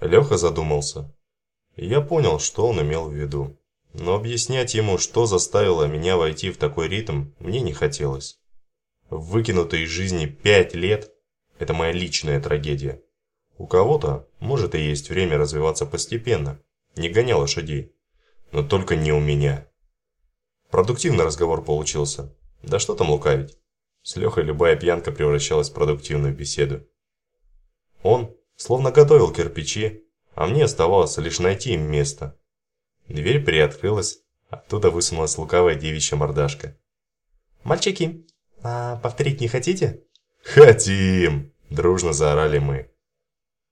Леха задумался. Я понял, что он имел в виду. Но объяснять ему, что заставило меня войти в такой ритм, мне не хотелось. Выкинутые из жизни пять лет – это моя личная трагедия. У кого-то, может и есть время развиваться постепенно, не гоня лошадей. Но только не у меня. Продуктивный разговор получился. Да что там лукавить. С Лехой любая пьянка превращалась в продуктивную беседу. Он словно готовил кирпичи, а мне оставалось лишь найти им место. Дверь приоткрылась, оттуда высунулась лукавая девичья мордашка. «Мальчики, а повторить не хотите?» «Хотим!» – дружно заорали мы.